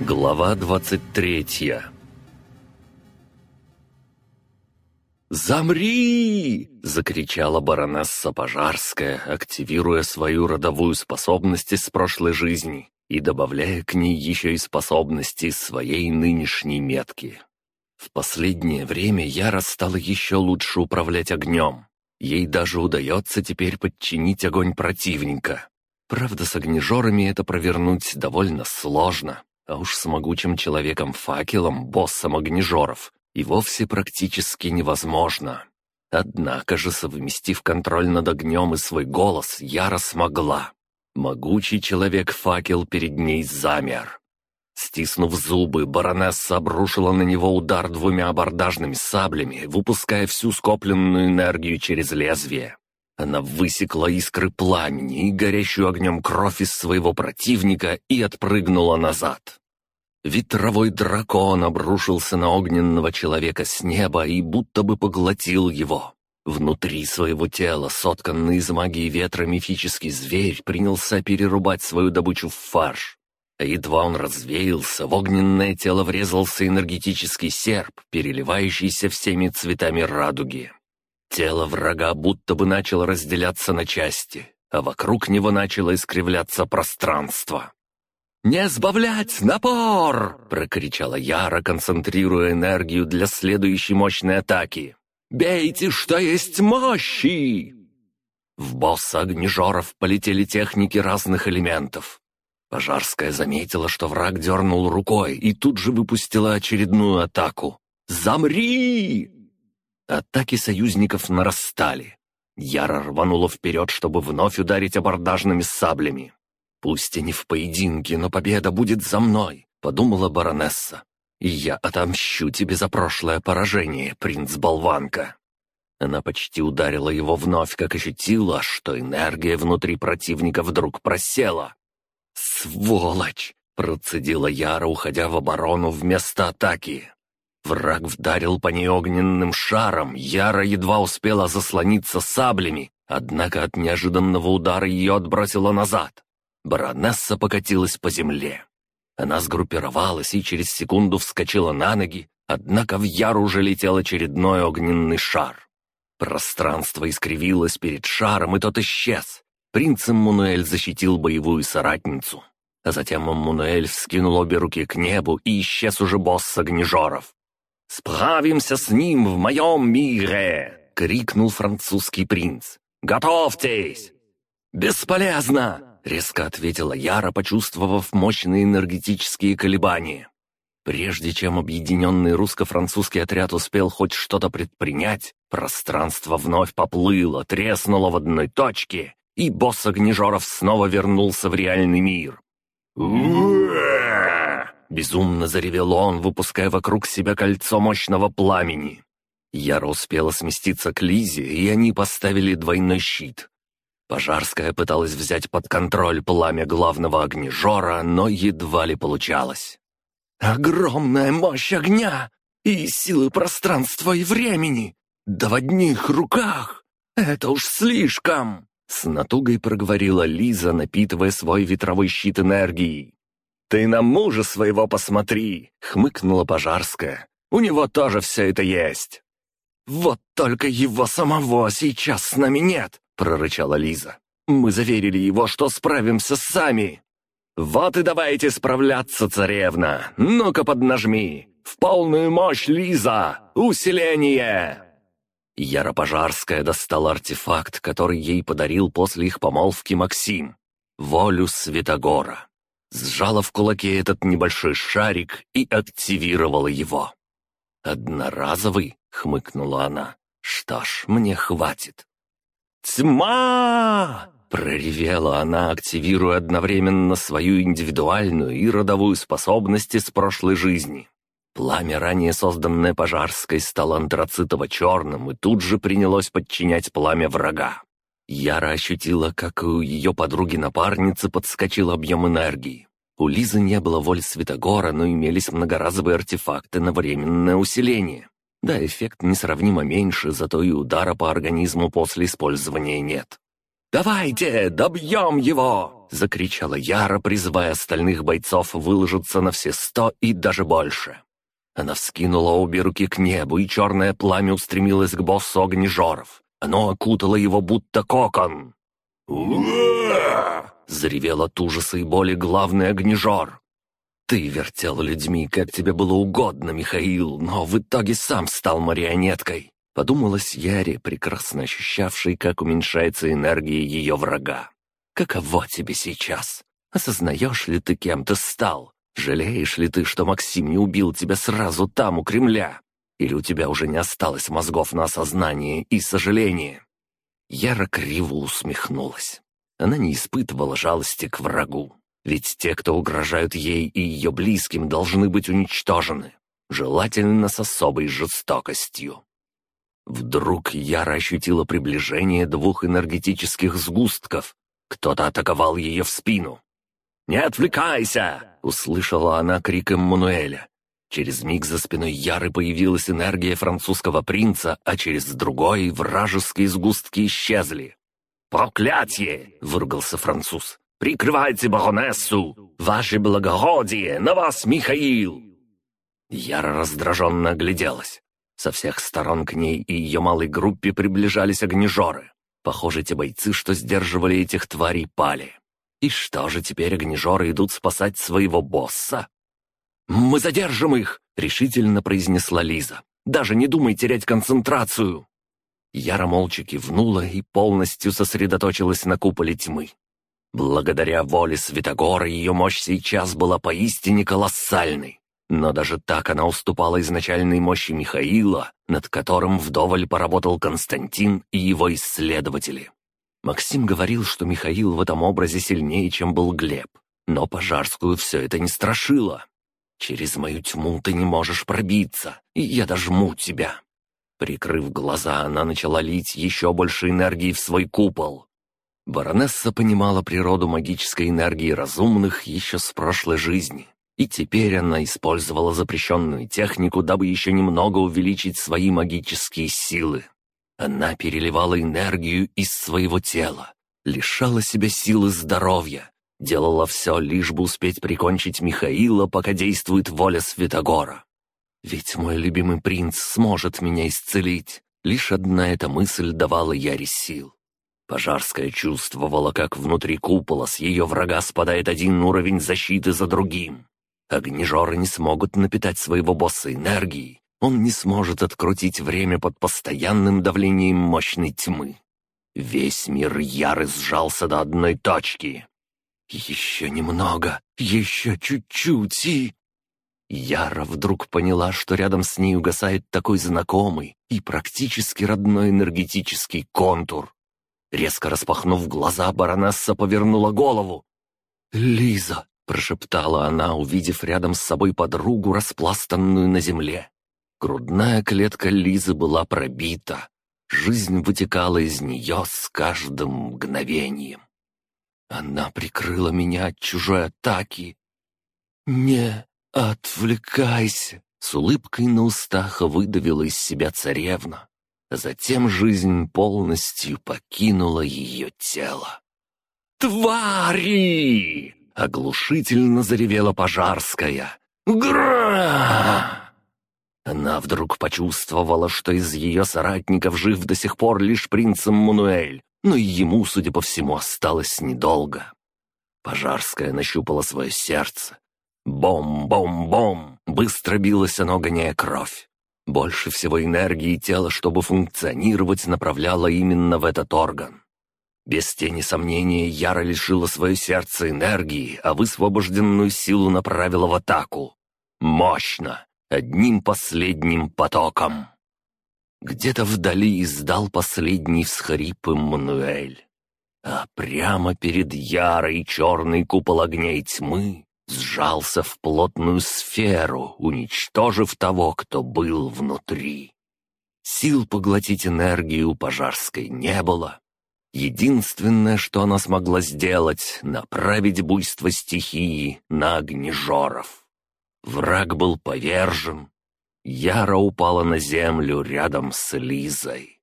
Глава 23 «Замри!» — закричала баронесса Пожарская, активируя свою родовую способность из прошлой жизни и добавляя к ней еще и способности своей нынешней метки. В последнее время Яра стала еще лучше управлять огнем. Ей даже удается теперь подчинить огонь противника. Правда, с огнежорами это провернуть довольно сложно, а уж с могучим человеком-факелом, боссом огнежоров, и вовсе практически невозможно. Однако же, совместив контроль над огнем и свой голос, Яра смогла. Могучий человек-факел перед ней замер. Стиснув зубы, баронесса обрушила на него удар двумя абордажными саблями, выпуская всю скопленную энергию через лезвие. Она высекла искры пламени и горящую огнем кровь из своего противника и отпрыгнула назад. Ветровой дракон обрушился на огненного человека с неба и будто бы поглотил его. Внутри своего тела, сотканный из магии ветра мифический зверь, принялся перерубать свою добычу в фарш. Едва он развеялся, в огненное тело врезался энергетический серп, переливающийся всеми цветами радуги. Тело врага будто бы начало разделяться на части, а вокруг него начало искривляться пространство. «Не сбавлять напор!» — прокричала Яра, концентрируя энергию для следующей мощной атаки. «Бейте, что есть мощи!» В босса огнежоров полетели техники разных элементов. Пожарская заметила, что враг дернул рукой и тут же выпустила очередную атаку. «Замри!» Атаки союзников нарастали. Яра рванула вперед, чтобы вновь ударить абордажными саблями. «Пусть и не в поединке, но победа будет за мной», — подумала баронесса. «И я отомщу тебе за прошлое поражение, принц-болванка». Она почти ударила его вновь, как ощутила, что энергия внутри противника вдруг просела. «Сволочь!» — процедила Яра, уходя в оборону вместо атаки. Враг вдарил по ней огненным шаром, Яра едва успела заслониться саблями, однако от неожиданного удара ее отбросило назад. Баронесса покатилась по земле. Она сгруппировалась и через секунду вскочила на ноги, однако в Яру уже летел очередной огненный шар. Пространство искривилось перед шаром, и тот исчез. Принц Эммануэль защитил боевую соратницу. А затем Эммануэль вскинул обе руки к небу и исчез уже босс огнежоров. «Справимся с ним в моем мире!» — крикнул французский принц. «Готовьтесь!» «Бесполезно!» — резко ответила Яра, почувствовав мощные энергетические колебания. Прежде чем объединенный русско-французский отряд успел хоть что-то предпринять, пространство вновь поплыло, треснуло в одной точке, и босс Огнежоров снова вернулся в реальный мир. Безумно заревел он, выпуская вокруг себя кольцо мощного пламени. Яра успела сместиться к Лизе, и они поставили двойной щит. Пожарская пыталась взять под контроль пламя главного огнежора, но едва ли получалось. «Огромная мощь огня и силы пространства и времени! Да в одних руках! Это уж слишком!» С натугой проговорила Лиза, напитывая свой ветровой щит энергией. «Ты на мужа своего посмотри!» — хмыкнула Пожарская. «У него тоже все это есть!» «Вот только его самого сейчас с нами нет!» — прорычала Лиза. «Мы заверили его, что справимся сами!» «Вот и давайте справляться, царевна! Ну-ка поднажми! В полную мощь, Лиза! Усиление!» Яропожарская достала артефакт, который ей подарил после их помолвки Максим. Волю Святогора сжала в кулаке этот небольшой шарик и активировала его. «Одноразовый?» — хмыкнула она. «Что ж, мне хватит». «Тьма!» — проревела она, активируя одновременно свою индивидуальную и родовую способность из прошлой жизни. Пламя, ранее созданное Пожарской, стало антрацитово-черным и тут же принялось подчинять пламя врага. Яра ощутила, как у ее подруги-напарницы подскочил объем энергии. У Лизы не было воли Светогора, но имелись многоразовые артефакты на временное усиление. Да, эффект несравнимо меньше, зато и удара по организму после использования нет. «Давайте, добьем его!» — закричала Яра, призывая остальных бойцов выложиться на все сто и даже больше. Она вскинула обе руки к небу, и черное пламя устремилось к боссу огнежоров. Оно окутало его будто кокон. «Уа!» — заревел от ужаса и боли главный огнежор. «Ты вертел людьми, как тебе было угодно, Михаил, но в итоге сам стал марионеткой. Подумалась Яре, прекрасно ощущавшей, как уменьшается энергия ее врага. «Каково тебе сейчас? Осознаешь ли ты, кем ты стал? Жалеешь ли ты, что Максим не убил тебя сразу там, у Кремля? Или у тебя уже не осталось мозгов на осознание и сожаление?» Яра криво усмехнулась. Она не испытывала жалости к врагу. Ведь те, кто угрожают ей и ее близким, должны быть уничтожены. Желательно с особой жестокостью. Вдруг Яра ощутила приближение двух энергетических сгустков. Кто-то атаковал ее в спину. «Не отвлекайся!» — услышала она крик Эммануэля. Через миг за спиной Яры появилась энергия французского принца, а через другой вражеские сгустки исчезли. «Проклятие!» — выругался француз. «Прикрывайте баронессу! Ваше благородие! На вас, Михаил!» Яра раздраженно огляделась. Со всех сторон к ней и ее малой группе приближались огнежоры. Похоже, те бойцы, что сдерживали этих тварей, пали. И что же теперь огнежоры идут спасать своего босса? «Мы задержим их!» — решительно произнесла Лиза. «Даже не думай терять концентрацию!» Яра молча кивнула и полностью сосредоточилась на куполе тьмы. Благодаря воле Святогора ее мощь сейчас была поистине колоссальной. Но даже так она уступала изначальной мощи Михаила, над которым вдоволь поработал Константин и его исследователи. Максим говорил, что Михаил в этом образе сильнее, чем был Глеб. Но Пожарскую все это не страшило. «Через мою тьму ты не можешь пробиться, и я дожму тебя». Прикрыв глаза, она начала лить еще больше энергии в свой купол. Баронесса понимала природу магической энергии разумных еще с прошлой жизни. И теперь она использовала запрещенную технику, дабы еще немного увеличить свои магические силы. Она переливала энергию из своего тела, лишала себя силы здоровья, делала все, лишь бы успеть прикончить Михаила, пока действует воля Святогора. Ведь мой любимый принц сможет меня исцелить. Лишь одна эта мысль давала Яре сил. Пожарская чувствовала, как внутри купола с ее врага спадает один уровень защиты за другим. Огнежоры не смогут напитать своего босса энергией. Он не сможет открутить время под постоянным давлением мощной тьмы. Весь мир яры сжался до одной точки. Еще немного, еще чуть-чуть и... Яра вдруг поняла, что рядом с ней угасает такой знакомый и практически родной энергетический контур. Резко распахнув глаза, баронесса повернула голову. «Лиза! прошептала она, увидев рядом с собой подругу, распластанную на земле. Грудная клетка Лизы была пробита. Жизнь вытекала из нее с каждым мгновением. Она прикрыла меня от чужой атаки. «Не отвлекайся!» — с улыбкой на устах выдавила из себя царевна. Затем жизнь полностью покинула ее тело. «Твари!» Оглушительно заревела Пожарская. «Гра!» Она вдруг почувствовала, что из ее соратников жив до сих пор лишь принц Мануэль, но и ему, судя по всему, осталось недолго. Пожарская нащупала свое сердце. Бом-бом-бом! Быстро билось оно, гоняя кровь. Больше всего энергии тела, чтобы функционировать, направляло именно в этот орган. Без тени сомнения, Яра лишила свое сердце энергии, а высвобожденную силу направила в атаку. Мощно, одним последним потоком. Где-то вдали издал последний всхрип Эммануэль. А прямо перед Ярой черный купол огня и тьмы сжался в плотную сферу, уничтожив того, кто был внутри. Сил поглотить энергию Пожарской не было, Единственное, что она смогла сделать — направить буйство стихии на огнежоров. Враг был повержен. Яра упала на землю рядом с Лизой.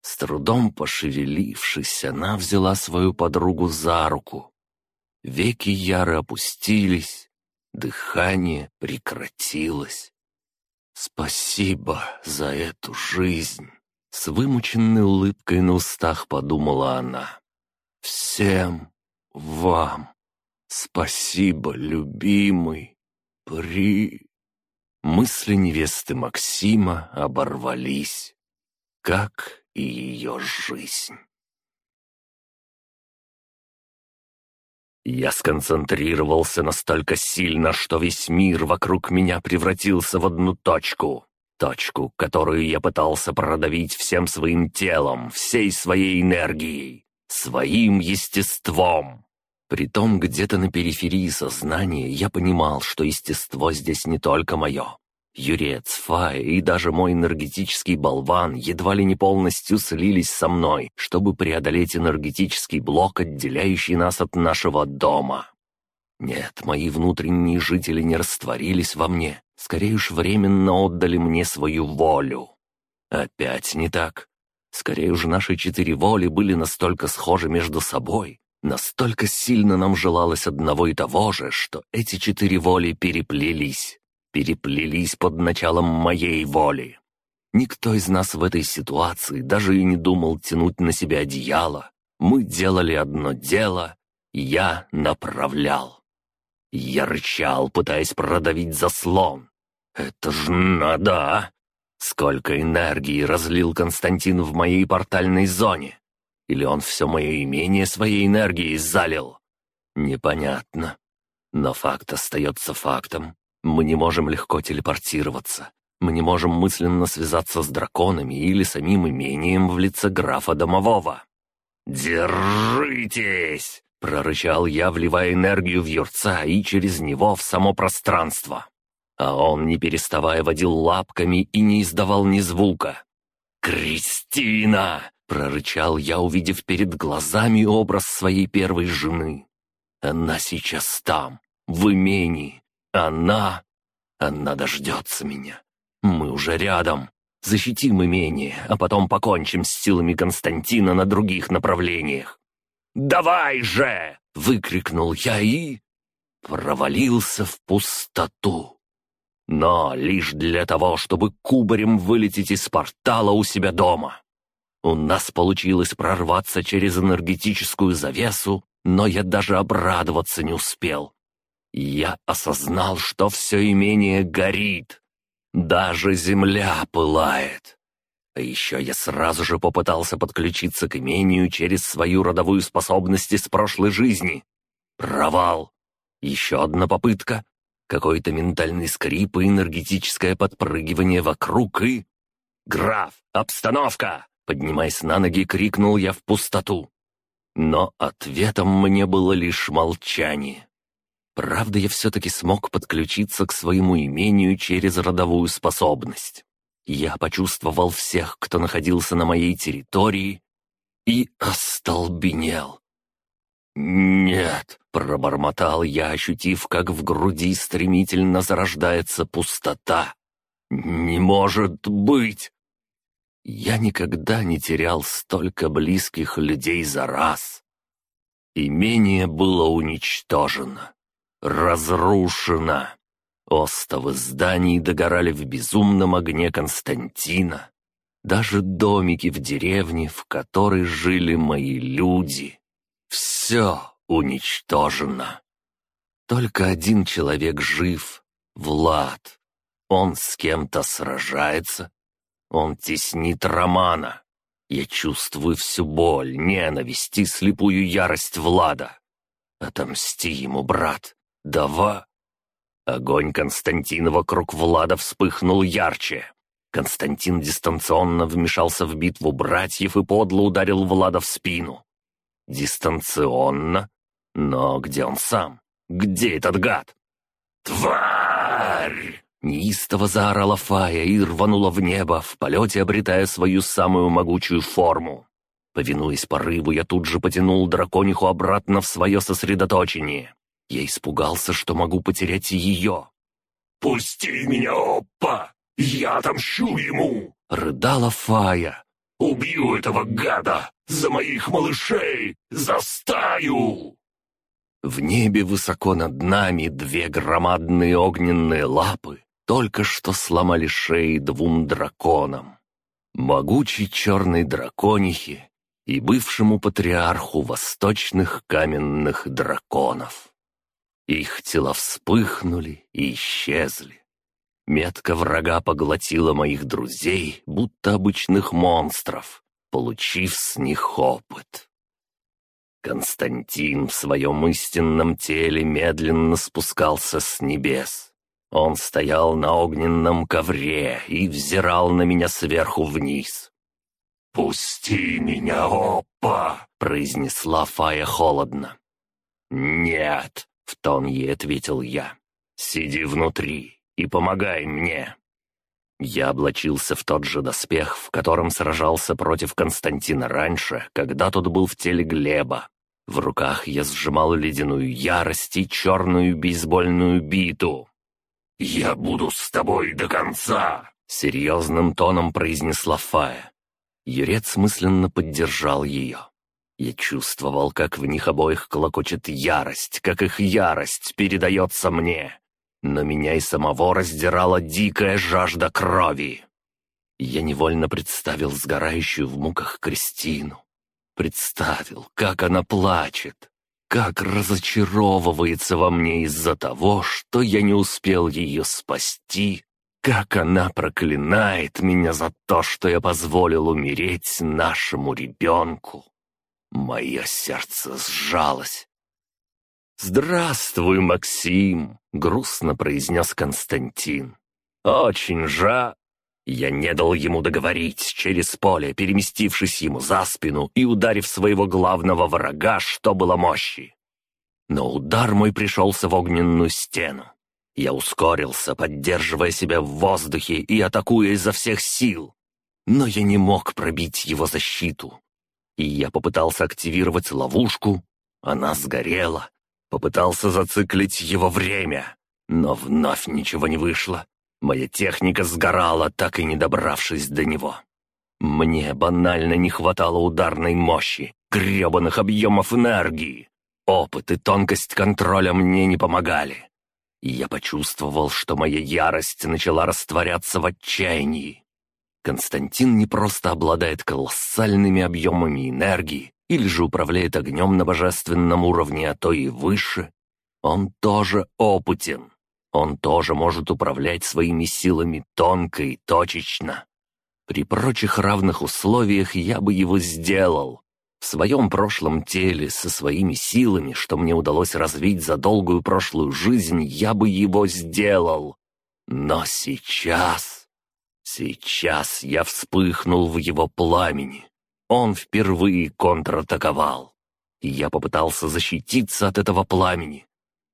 С трудом пошевелившись, она взяла свою подругу за руку. Веки Яры опустились, дыхание прекратилось. «Спасибо за эту жизнь!» С вымученной улыбкой на устах подумала она. «Всем вам спасибо, любимый, при...» Мысли невесты Максима оборвались, как и ее жизнь. Я сконцентрировался настолько сильно, что весь мир вокруг меня превратился в одну точку. Точку, которую я пытался продавить всем своим телом, всей своей энергией, своим естеством. Притом где-то на периферии сознания я понимал, что естество здесь не только мое. Юрец, Фая и даже мой энергетический болван едва ли не полностью слились со мной, чтобы преодолеть энергетический блок, отделяющий нас от нашего дома. Нет, мои внутренние жители не растворились во мне, скорее уж временно отдали мне свою волю. Опять не так. Скорее уж наши четыре воли были настолько схожи между собой, Настолько сильно нам желалось одного и того же, что эти четыре воли переплелись. Переплелись под началом моей воли. Никто из нас в этой ситуации даже и не думал тянуть на себя одеяло. Мы делали одно дело, и я направлял. Я рычал, пытаясь продавить заслон. «Это ж надо, а! Сколько энергии разлил Константин в моей портальной зоне! Или он все мое имение своей энергией залил? Непонятно. Но факт остается фактом. Мы не можем легко телепортироваться. Мы не можем мысленно связаться с драконами или самим имением в лице графа Домового. «Держитесь!» — прорычал я, вливая энергию в юрца и через него в само пространство. А он, не переставая, водил лапками и не издавал ни звука. «Кристина!» Прорычал я, увидев перед глазами образ своей первой жены. Она сейчас там, в имении. Она... Она дождется меня. Мы уже рядом. Защитим имение, а потом покончим с силами Константина на других направлениях. «Давай же!» — выкрикнул я и... провалился в пустоту. Но лишь для того, чтобы кубарем вылететь из портала у себя дома. У нас получилось прорваться через энергетическую завесу, но я даже обрадоваться не успел. Я осознал, что все имение горит. Даже земля пылает. А еще я сразу же попытался подключиться к имению через свою родовую способность из прошлой жизни. Провал. Еще одна попытка. Какой-то ментальный скрип и энергетическое подпрыгивание вокруг и... «Граф, обстановка!» Поднимаясь на ноги, крикнул я в пустоту. Но ответом мне было лишь молчание. Правда, я все-таки смог подключиться к своему имению через родовую способность. Я почувствовал всех, кто находился на моей территории, и остолбенел. «Нет», — пробормотал я, ощутив, как в груди стремительно зарождается пустота. «Не может быть!» Я никогда не терял столько близких людей за раз. Имение было уничтожено, разрушено. Остовы зданий догорали в безумном огне Константина. Даже домики в деревне, в которой жили мои люди. Все уничтожено. Только один человек жив — Влад. Он с кем-то сражается, он теснит Романа. Я чувствую всю боль, ненависть и слепую ярость Влада. Отомсти ему, брат. Дава. Огонь Константина вокруг Влада вспыхнул ярче. Константин дистанционно вмешался в битву братьев и подло ударил Влада в спину. Дистанционно? Но где он сам? Где этот гад? «Тварь!» Неистово заорала Фая и рванула в небо, в полете обретая свою самую могучую форму. Повинуясь порыву, я тут же потянул дракониху обратно в свое сосредоточение. Я испугался, что могу потерять ее. «Пусти меня, опа! Я отомщу ему!» — рыдала Фая. Убью этого гада! За моих малышей! За стаю!» В небе высоко над нами две громадные огненные лапы только что сломали шеи двум драконам. Могучей черной драконихе и бывшему патриарху восточных каменных драконов. Их тела вспыхнули и исчезли. Метка врага поглотила моих друзей, будто обычных монстров, получив с них опыт. Константин в своем истинном теле медленно спускался с небес. Он стоял на огненном ковре и взирал на меня сверху вниз. «Пусти меня, опа!» — произнесла Фая холодно. «Нет!» — в тон ей ответил я. «Сиди внутри и помогай мне!» Я облачился в тот же доспех, в котором сражался против Константина раньше, когда тот был в теле Глеба. В руках я сжимал ледяную ярость и черную бейсбольную биту. «Я буду с тобой до конца!» — серьезным тоном произнесла Фая. Юрец мысленно поддержал ее. Я чувствовал, как в них обоих колокочет ярость, как их ярость передается мне но меня и самого раздирала дикая жажда крови. Я невольно представил сгорающую в муках Кристину. Представил, как она плачет, как разочаровывается во мне из-за того, что я не успел ее спасти, как она проклинает меня за то, что я позволил умереть нашему ребенку. Мое сердце сжалось, «Здравствуй, Максим!» — грустно произнес Константин. «Очень жа...» Я не дал ему договорить, через поле, переместившись ему за спину и ударив своего главного врага, что было мощи. Но удар мой пришелся в огненную стену. Я ускорился, поддерживая себя в воздухе и атакуя изо всех сил. Но я не мог пробить его защиту. И я попытался активировать ловушку. Она сгорела, Попытался зациклить его время, но вновь ничего не вышло. Моя техника сгорала, так и не добравшись до него. Мне банально не хватало ударной мощи, гребаных объемов энергии. Опыт и тонкость контроля мне не помогали. я почувствовал, что моя ярость начала растворяться в отчаянии. Константин не просто обладает колоссальными объемами энергии, или же управляет огнем на божественном уровне, а то и выше, он тоже опытен. Он тоже может управлять своими силами тонко и точечно. При прочих равных условиях я бы его сделал. В своем прошлом теле, со своими силами, что мне удалось развить за долгую прошлую жизнь, я бы его сделал. Но сейчас... Сейчас я вспыхнул в его пламени. Он впервые контратаковал. И я попытался защититься от этого пламени.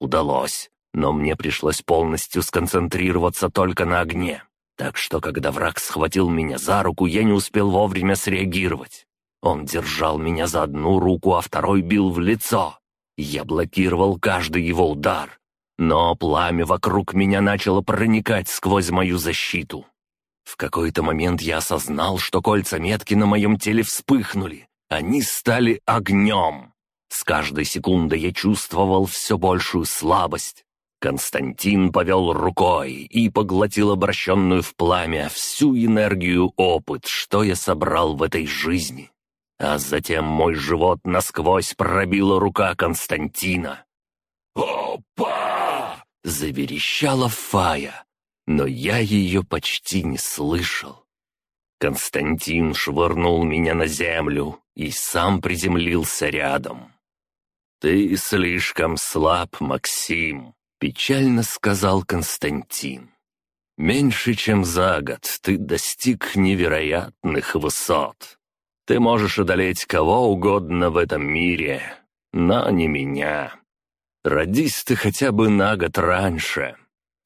Удалось, но мне пришлось полностью сконцентрироваться только на огне. Так что, когда враг схватил меня за руку, я не успел вовремя среагировать. Он держал меня за одну руку, а второй бил в лицо. Я блокировал каждый его удар. Но пламя вокруг меня начало проникать сквозь мою защиту. В какой-то момент я осознал, что кольца метки на моем теле вспыхнули. Они стали огнем. С каждой секундой я чувствовал все большую слабость. Константин повел рукой и поглотил обращенную в пламя всю энергию опыт, что я собрал в этой жизни. А затем мой живот насквозь пробила рука Константина. «Опа!» — заверещала Фая но я ее почти не слышал. Константин швырнул меня на землю и сам приземлился рядом. «Ты слишком слаб, Максим», — печально сказал Константин. «Меньше чем за год ты достиг невероятных высот. Ты можешь одолеть кого угодно в этом мире, но не меня. Родись ты хотя бы на год раньше,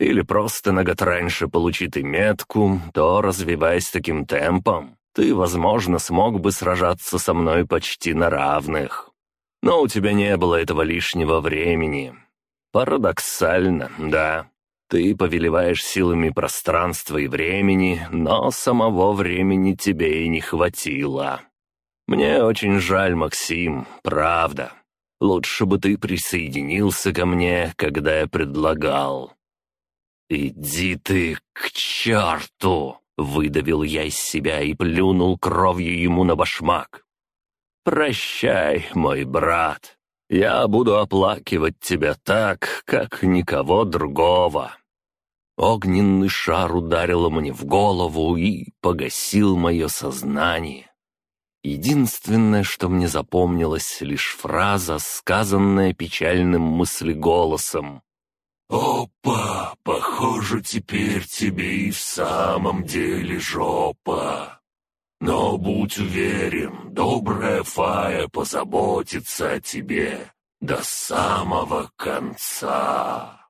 или просто на год раньше получи ты метку, то, развиваясь таким темпом, ты, возможно, смог бы сражаться со мной почти на равных. Но у тебя не было этого лишнего времени. Парадоксально, да. Ты повелеваешь силами пространства и времени, но самого времени тебе и не хватило. Мне очень жаль, Максим, правда. Лучше бы ты присоединился ко мне, когда я предлагал». «Иди ты к черту!» — выдавил я из себя и плюнул кровью ему на башмак. «Прощай, мой брат. Я буду оплакивать тебя так, как никого другого». Огненный шар ударил мне в голову и погасил мое сознание. Единственное, что мне запомнилось, лишь фраза, сказанная печальным мыслеголосом. «Опа, похоже, теперь тебе и в самом деле жопа. Но будь уверен, добрая Фая позаботится о тебе до самого конца».